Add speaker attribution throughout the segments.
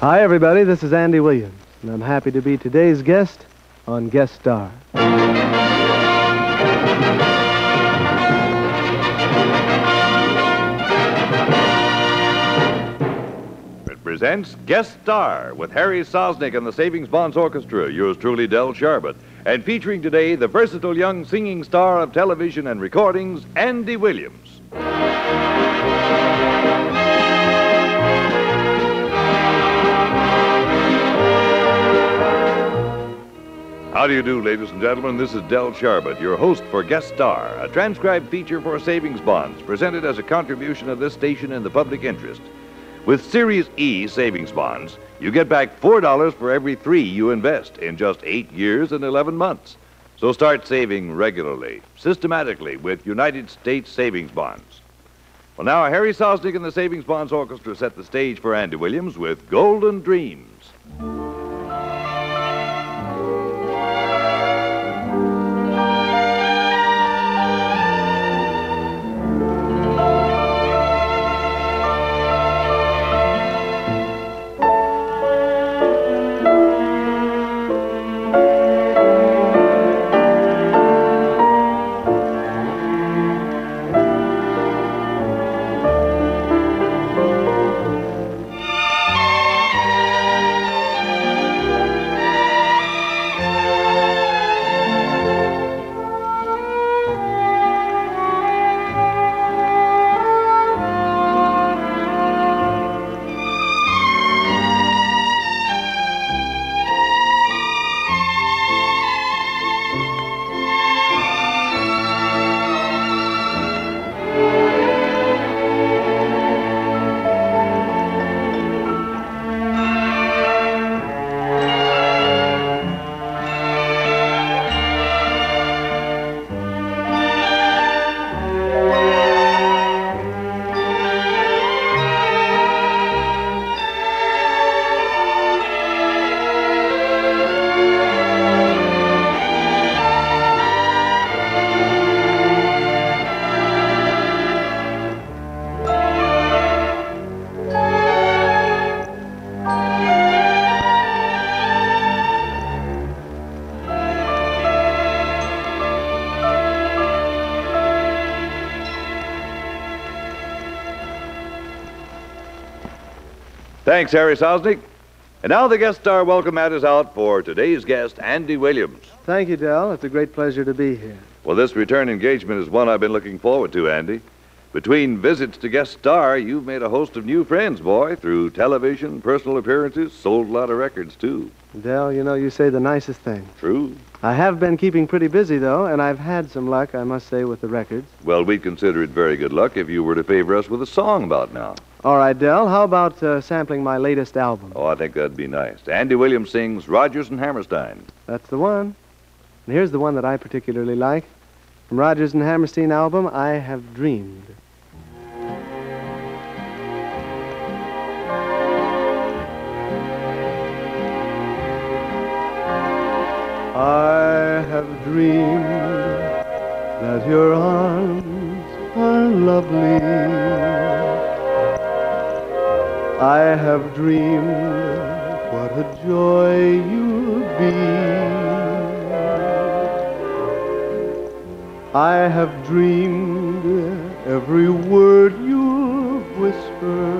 Speaker 1: Hi, everybody. This is Andy Williams, and I'm happy to be today's guest on Guest Star.
Speaker 2: It presents Guest Star with Harry Sosnik and the Savings Bonds Orchestra, yours truly, Del Sharbutt, and featuring today the versatile young singing star of television and recordings, Andy Williams. How do you do, ladies and gentlemen? This is Del Sharbutt, your host for Guest Star, a transcribed feature for savings bonds presented as a contribution of this station in the public interest. With Series E savings bonds, you get back $4 for every three you invest in just eight years and 11 months. So start saving regularly, systematically with United States savings bonds. Well, now, Harry Sosnik and the Savings Bonds Orchestra set the stage for Andy Williams with Golden Dreams. Thanks, Harry Sosnik. And now the guest star welcome mat is out for today's guest, Andy Williams.
Speaker 1: Thank you, Del. It's a great pleasure to be here.
Speaker 2: Well, this return engagement is one I've been looking forward to, Andy. Between visits to guest star, you've made a host of new friends, boy, through television, personal appearances, sold a lot of records, too.
Speaker 1: Del, you know, you say the nicest thing.
Speaker 2: True.
Speaker 1: I have been keeping pretty busy, though, and I've had some luck, I must say, with the records.
Speaker 2: Well, we'd consider it very good luck if you were to favor us with a song about now.
Speaker 1: All right, Del, how about uh, sampling my latest album?
Speaker 2: Oh, I think that'd be nice. Andy Williams sings Rodgers and Hammerstein.
Speaker 1: That's the one. And here's the one that I particularly like. From Rodgers and Hammerstein album, I Have Dreamed. I have dreamed that your arms are lovely. I have dreamed what a joy you'll be. I have dreamed every word you'll whisper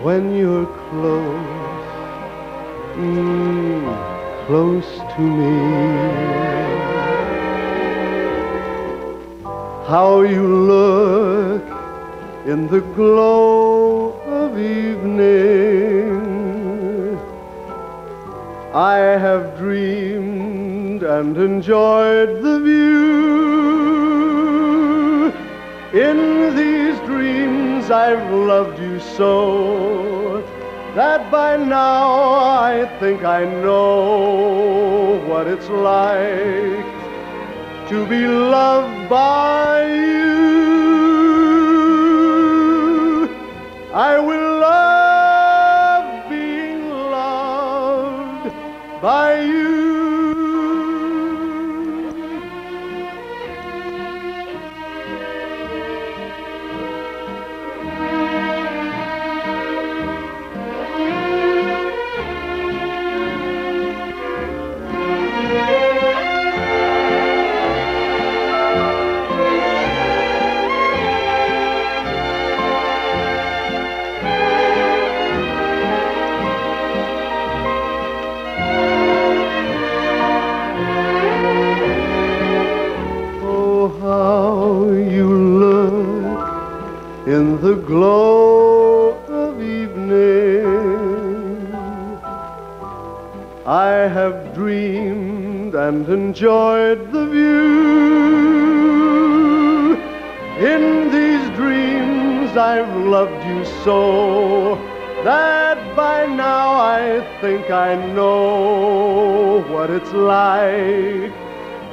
Speaker 1: when you're close, close to me. How you look in the glow of evening. I have dreamed and enjoyed the view. In these dreams I've loved you so that by now I think I know what it's like to be loved by you. I will love being loved by you. Have dreamed and enjoyed the view. In these dreams I've loved you so that by now I think I know what it's like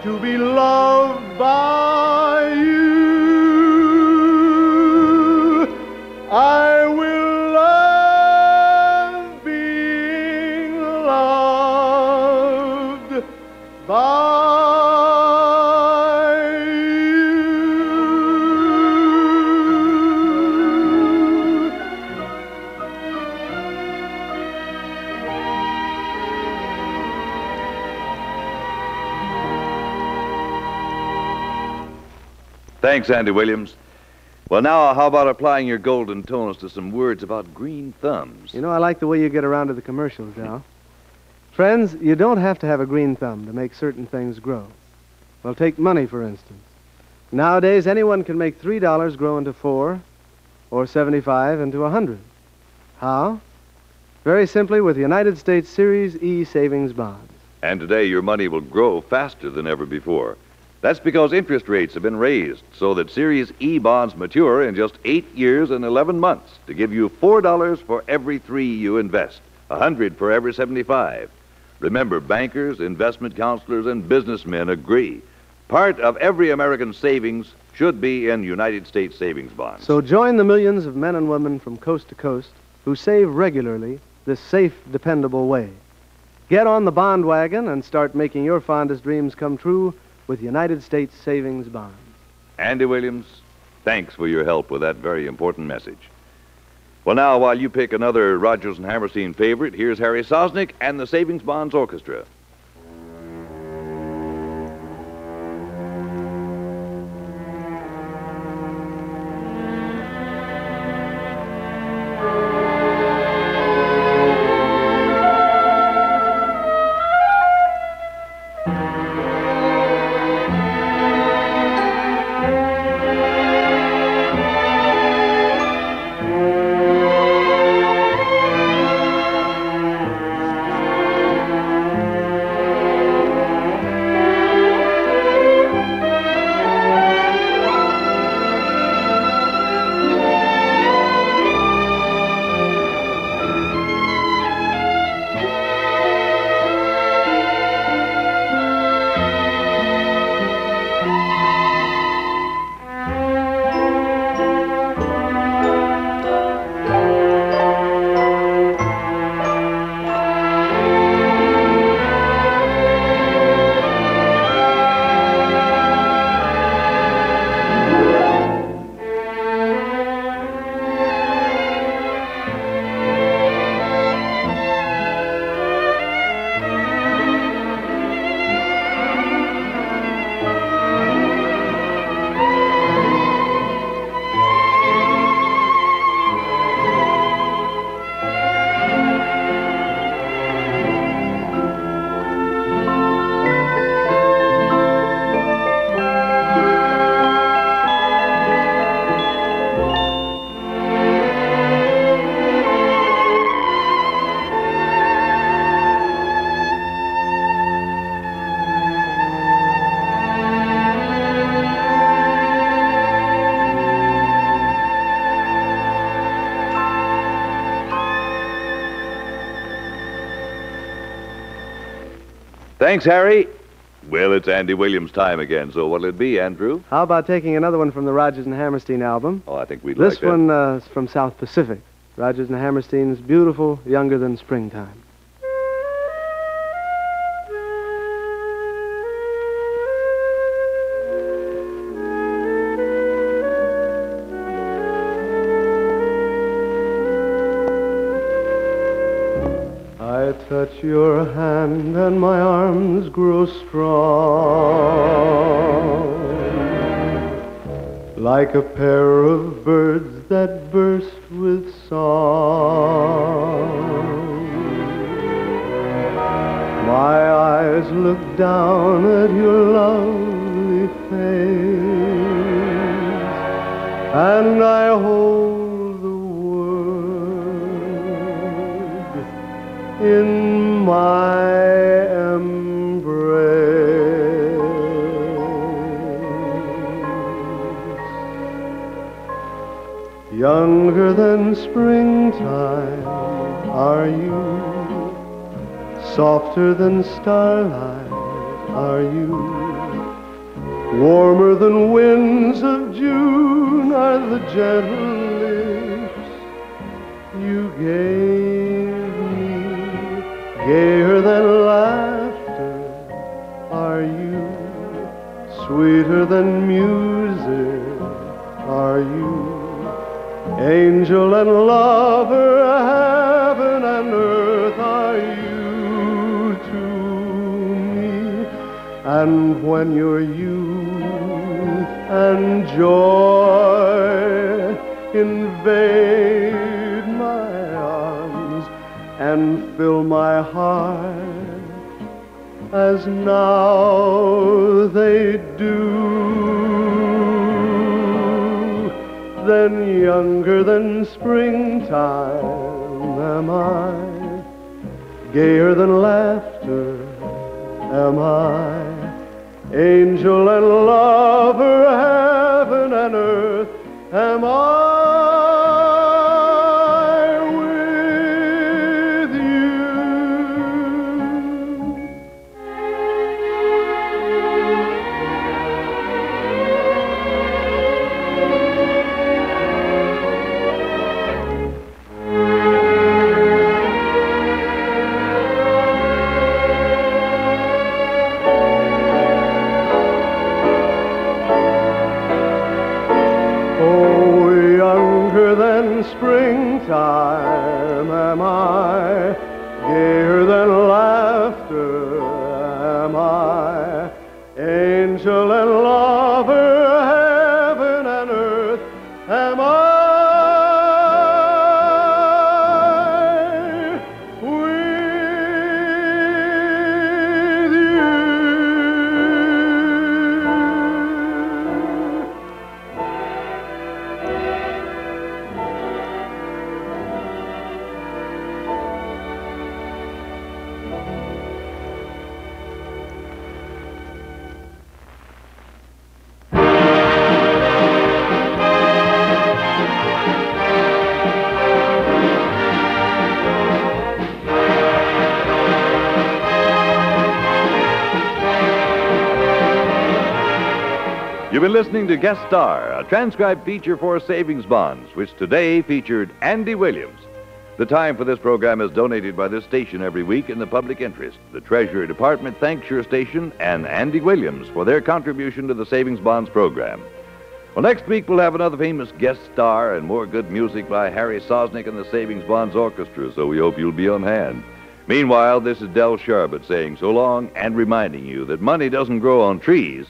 Speaker 1: to be loved by you. I will
Speaker 2: Thanks, Andy Williams. Well, now, how about applying your golden tones to some words about green thumbs?
Speaker 1: You know, I like the way you get around to the commercials, Del. Friends, you don't have to have a green thumb to make certain things grow. Well, take money, for instance. Nowadays, anyone can make $3 grow into 4 or 75 into a 100. How? Very simply with the United States Series E savings bonds.
Speaker 2: And today, your money will grow faster than ever before. That's because interest rates have been raised so that Series E bonds mature in just eight years and 11 months to give you $4 for every three you invest, a 100 for every 75. Remember, bankers, investment counselors, and businessmen agree. Part of every American savings should be in United States savings bonds.
Speaker 1: So join the millions of men and women from coast to coast who save regularly this safe, dependable way. Get on the bond wagon and start making your fondest dreams come true with United States savings bonds.
Speaker 2: Andy Williams, thanks for your help with that very important message. Well, now, while you pick another Rodgers and Hammerstein favorite, here's Harry Sosnik and the Savings Bonds Orchestra. Thanks, Harry. Well, it's Andy Williams' time again, so what'll it be, Andrew?
Speaker 1: How about taking another one from the Rodgers and Hammerstein album?
Speaker 2: Oh, I think we'd
Speaker 1: This
Speaker 2: like that.
Speaker 1: one uh, is from South Pacific. Rodgers and Hammerstein's Beautiful Younger Than Springtime. Your hand and my arms grow strong like a pair of birds that burst with song. My eyes look down at your lovely face, and I hold my embrace. Younger than springtime are you, softer than starlight are you, warmer than winds of June are the gentle lips you gave. Gayer than laughter are you. Sweeter than music are you. Angel and lover, heaven and earth are you to me. And when your youth and joy invade and fill my heart as now they do, then younger than springtime am I, gayer than laughter am I, angel and lover, heaven and earth am I Oh, younger than springtime am I,
Speaker 2: You've been listening to Guest Star, a transcribed feature for savings bonds, which today featured Andy Williams. The time for this program is donated by this station every week in the public interest. The Treasury Department thanks your station and Andy Williams for their contribution to the savings bonds program. Well, next week we'll have another famous guest star and more good music by Harry Sosnik and the Savings Bonds Orchestra, so we hope you'll be on hand. Meanwhile, this is Del Sharbutt saying so long and reminding you that money doesn't grow on trees,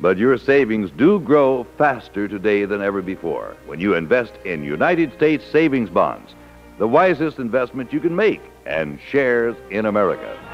Speaker 2: but your savings do grow faster today than ever before when you invest in United States savings bonds, the wisest investment you can make, and shares in America.